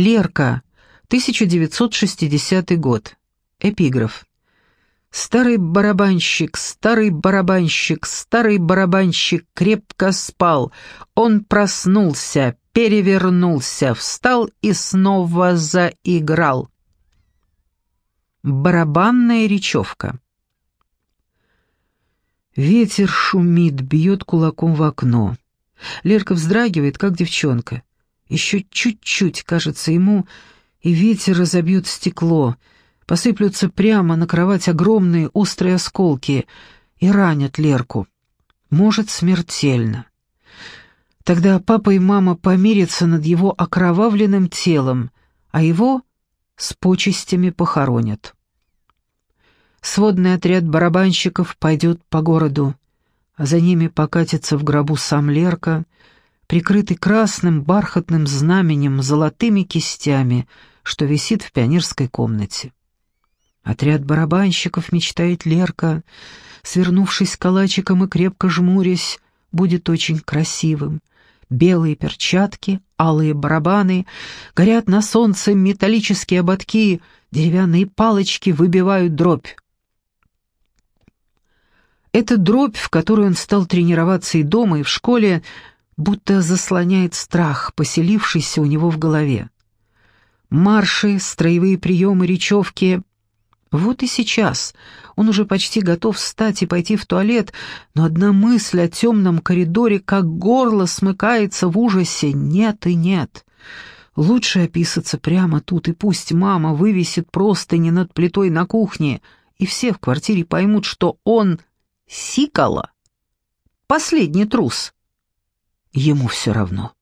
Лерка, 1960 год. Эпиграф. Старый барабанщик, старый барабанщик, старый барабанщик крепко спал. Он проснулся, перевернулся, встал и снова заиграл. Барабанная речевка. Ветер шумит, бьет кулаком в окно. Лерка вздрагивает, как девчонка. Еще чуть-чуть, кажется ему, и ветер разобьет стекло. Посыплются прямо на кровать огромные острые осколки и ранят Лерку. Может, смертельно. Тогда папа и мама помирятся над его окровавленным телом, а его с почестями похоронят. Сводный отряд барабанщиков пойдет по городу, а за ними покатится в гробу сам Лерка, прикрытый красным бархатным знаменем золотыми кистями, что висит в пионерской комнате. Отряд барабанщиков, мечтает Лерка, свернувшись калачиком и крепко жмурясь, будет очень красивым. Белые перчатки, алые барабаны, горят на солнце металлические ободки, деревянные палочки выбивают дробь. Эта дробь, в которой он стал тренироваться и дома, и в школе, будто заслоняет страх, поселившийся у него в голове. Марши, строевые приемы, речевки. Вот и сейчас он уже почти готов встать и пойти в туалет, но одна мысль о темном коридоре, как горло смыкается в ужасе, нет и нет. Лучше описаться прямо тут, и пусть мама вывесит простыни над плитой на кухне, и все в квартире поймут, что он Сикала. Последний трус. Ему все равно.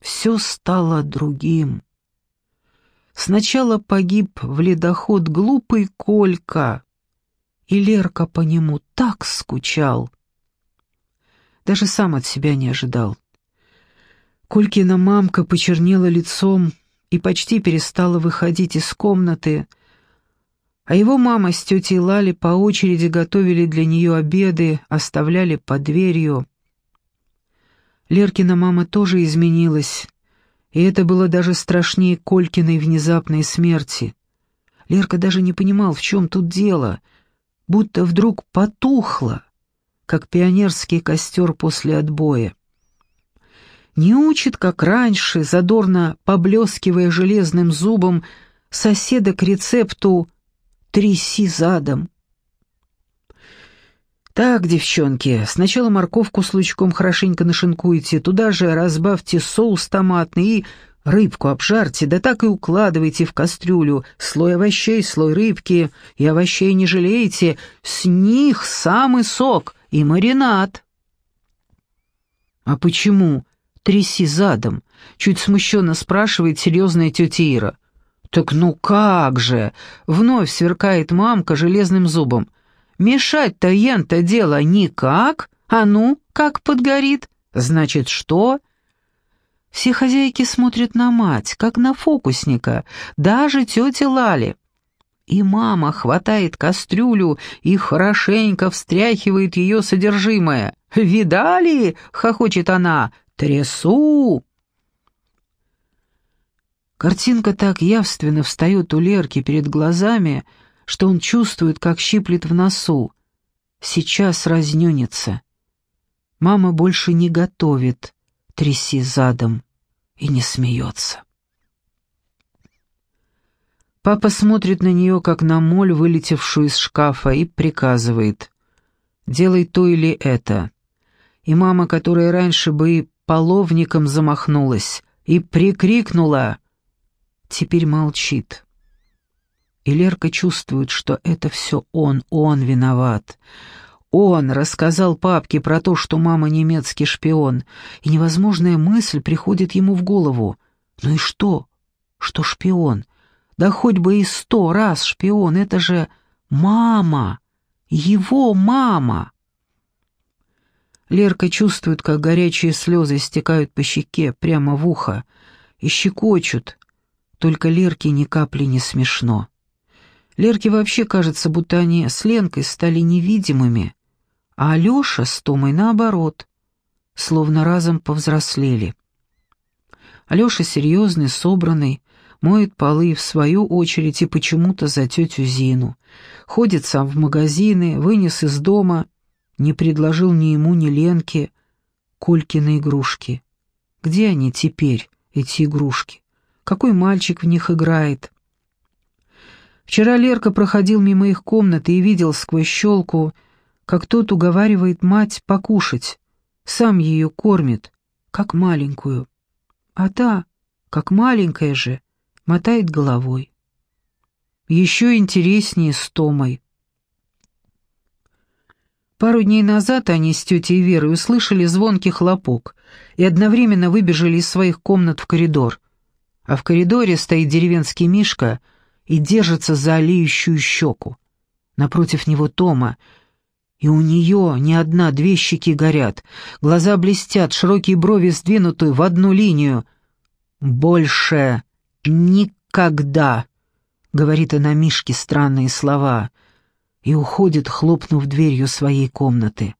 Все стало другим. Сначала погиб в ледоход глупый Колька, и Лерка по нему так скучал. Даже сам от себя не ожидал. Колькина мамка почернела лицом и почти перестала выходить из комнаты, а его мама с тетей Лали по очереди готовили для нее обеды, оставляли под дверью. Леркина мама тоже изменилась, и это было даже страшнее Колькиной внезапной смерти. Лерка даже не понимал, в чем тут дело, будто вдруг потухло, как пионерский костер после отбоя. Не учит, как раньше, задорно поблескивая железным зубом, соседа к рецепту тряси задом. Так, девчонки, сначала морковку с лучком хорошенько нашинкуйте, туда же разбавьте соус томатный и рыбку обжарьте, да так и укладывайте в кастрюлю, слой овощей, слой рыбки, и овощей не жалейте, с них самый сок и маринад. «А почему тряси задом?» — чуть смущенно спрашивает серьезная тетя Ира. «Так ну как же!» — вновь сверкает мамка железным зубом. «Мешать-то ен-то дело никак. А ну, как подгорит? Значит, что?» Все хозяйки смотрят на мать, как на фокусника, даже тетя Лали. И мама хватает кастрюлю и хорошенько встряхивает ее содержимое. «Видали?» — хохочет она. «Трясу!» Картинка так явственно встает у Лерки перед глазами, что он чувствует, как щиплет в носу. Сейчас разнюнется. Мама больше не готовит, тряси задом, и не смеется. Папа смотрит на нее, как на моль, вылетевшую из шкафа, и приказывает «делай то или это». И мама, которая раньше бы половником замахнулась, и прикрикнула теперь молчит. И Лерка чувствует, что это все он, он виноват. Он рассказал папке про то, что мама немецкий шпион, и невозможная мысль приходит ему в голову. Ну и что? Что шпион? Да хоть бы и сто раз шпион, это же мама, его мама. Лерка чувствует, как горячие слезы стекают по щеке, прямо в ухо, и щекочут, только Лерке ни капли не смешно. Лерке вообще кажется, будто они с Ленкой стали невидимыми, а Алёша с Томой наоборот, словно разом повзрослели. Алеша серьезный, собранный, моет полы в свою очередь и почему-то за тетю Зину. Ходит сам в магазины, вынес из дома, не предложил ни ему, ни Ленке Колькины игрушки. Где они теперь, эти игрушки? Какой мальчик в них играет? Вчера Лерка проходил мимо их комнаты и видел сквозь щелку, как тот уговаривает мать покушать. Сам ее кормит, как маленькую. А та, как маленькая же, мотает головой. Еще интереснее с Томой. Пару дней назад они с тетей Верой услышали звонкий хлопок и одновременно выбежали из своих комнат в коридор. А в коридоре стоит деревенский Мишка и держится за олеющую щеку. Напротив него Тома, и у нее не одна, две щеки горят, глаза блестят, широкие брови сдвинуты в одну линию. «Больше никогда», — говорит она Мишке странные слова, и уходит, хлопнув дверью своей комнаты.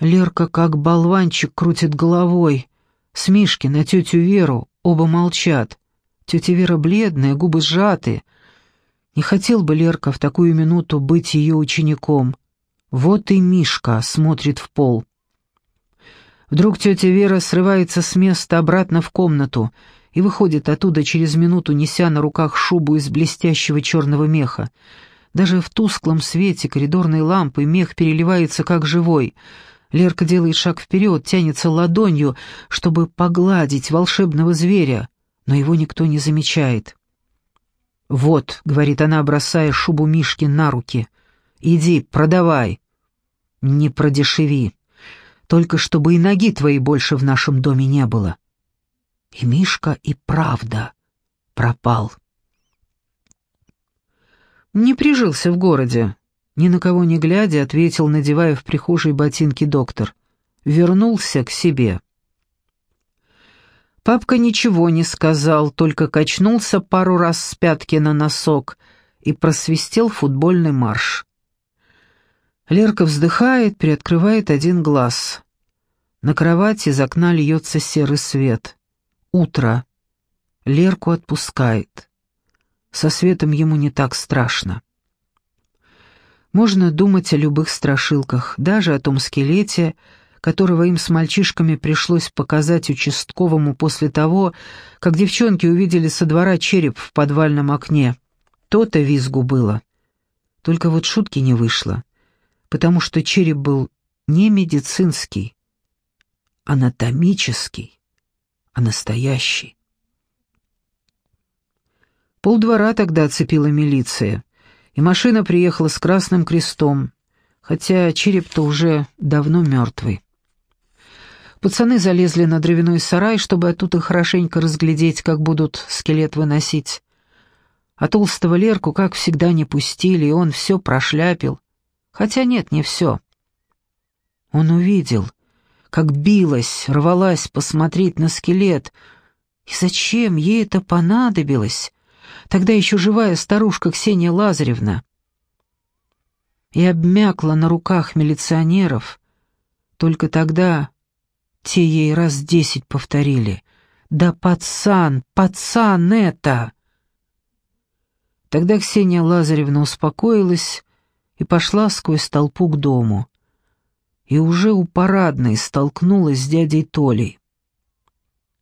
Лерка как болванчик крутит головой. С Мишки на тетю Веру оба молчат. Тетя Вера бледная, губы сжаты — не хотел бы Лерка в такую минуту быть ее учеником. Вот и Мишка смотрит в пол. Вдруг тетя Вера срывается с места обратно в комнату и выходит оттуда через минуту, неся на руках шубу из блестящего черного меха. Даже в тусклом свете коридорной лампы мех переливается как живой. Лерка делает шаг вперед, тянется ладонью, чтобы погладить волшебного зверя, но его никто не замечает. «Вот», — говорит она, бросая шубу Мишки на руки, — «иди, продавай». «Не продешеви, только чтобы и ноги твоей больше в нашем доме не было». И Мишка и правда пропал. Не прижился в городе. Ни на кого не глядя, ответил, надевая в прихожей ботинки доктор. Вернулся к себе. Папка ничего не сказал, только качнулся пару раз с пятки на носок и просвистел футбольный марш. Лерка вздыхает, приоткрывает один глаз. На кровати из окна льется серый свет. Утро. Лерку отпускает. Со светом ему не так страшно. Можно думать о любых страшилках, даже о том скелете, которого им с мальчишками пришлось показать участковому после того, как девчонки увидели со двора череп в подвальном окне. То-то визгу было. Только вот шутки не вышло, потому что череп был не медицинский, анатомический, а настоящий. Полдвора тогда оцепила милиция, и машина приехала с красным крестом, хотя череп-то уже давно мертвый. Пацаны залезли на дровяной сарай, чтобы оттуда хорошенько разглядеть, как будут скелет выносить. А толстого Лерку, как всегда, не пустили, и он все прошляпил. Хотя нет, не все. Он увидел, как билась, рвалась посмотреть на скелет. И зачем ей это понадобилось? Тогда еще живая старушка Ксения Лазаревна. И обмякла на руках милиционеров. Только тогда те ей раз десять повторили. «Да пацан, пацан это!» Тогда Ксения Лазаревна успокоилась и пошла сквозь толпу к дому. И уже у парадной столкнулась с дядей Толей.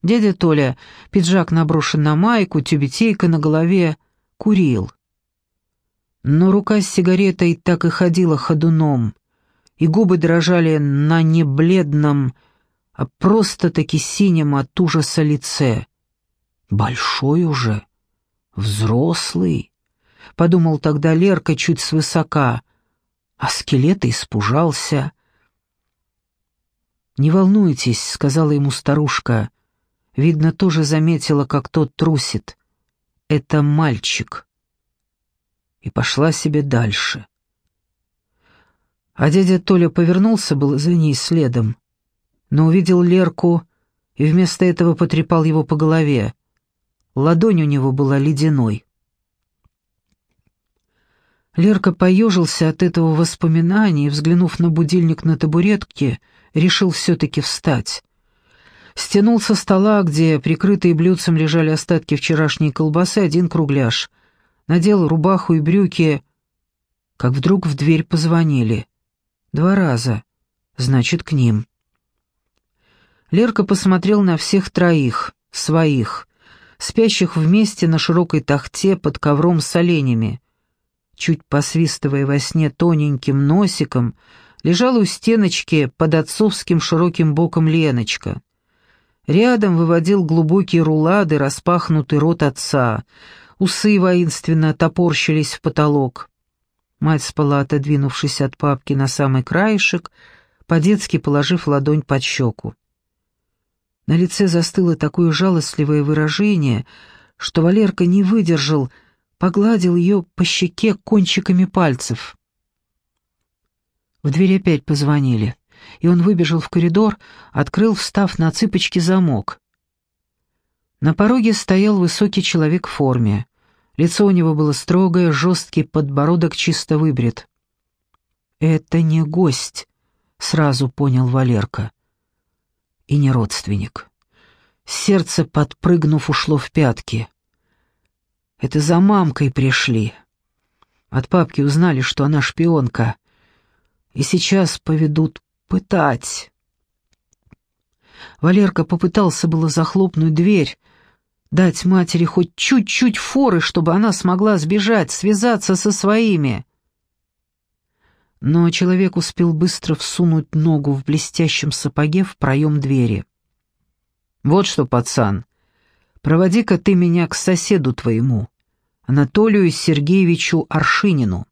Дядя Толя, пиджак наброшен на майку, тюбетейка на голове, курил. Но рука с сигаретой так и ходила ходуном, и губы дрожали на небледном, а просто-таки синим от ужаса лице. «Большой уже, взрослый», — подумал тогда Лерка чуть свысока, а скелета испужался. «Не волнуйтесь», — сказала ему старушка. Видно, тоже заметила, как тот трусит. «Это мальчик». И пошла себе дальше. А дядя Толя повернулся был за ней следом но увидел Лерку и вместо этого потрепал его по голове. Ладонь у него была ледяной. Лерка поежился от этого воспоминания и, взглянув на будильник на табуретке, решил все-таки встать. Стянул со стола, где прикрытые блюдцем лежали остатки вчерашней колбасы, один кругляш. Надел рубаху и брюки, как вдруг в дверь позвонили. Два раза. Значит, к ним. Лерка посмотрел на всех троих, своих, спящих вместе на широкой тахте под ковром с оленями. Чуть посвистывая во сне тоненьким носиком, лежала у стеночки под отцовским широким боком Леночка. Рядом выводил глубокие рулады распахнутый рот отца, усы воинственно топорщились в потолок. Мать спала, отодвинувшись от папки на самый краешек, по-детски положив ладонь под щеку. На лице застыло такое жалостливое выражение, что Валерка не выдержал, погладил ее по щеке кончиками пальцев. В дверь опять позвонили, и он выбежал в коридор, открыл, встав на цыпочки, замок. На пороге стоял высокий человек в форме. Лицо у него было строгое, жесткий подбородок чисто выбрит. «Это не гость», — сразу понял Валерка и не родственник. Сердце, подпрыгнув, ушло в пятки. Это за мамкой пришли. От папки узнали, что она шпионка. И сейчас поведут пытать. Валерка попытался было захлопнуть дверь, дать матери хоть чуть-чуть форы, чтобы она смогла сбежать, связаться со своими. Но человек успел быстро всунуть ногу в блестящем сапоге в проем двери. «Вот что, пацан, проводи-ка ты меня к соседу твоему, Анатолию Сергеевичу Аршинину.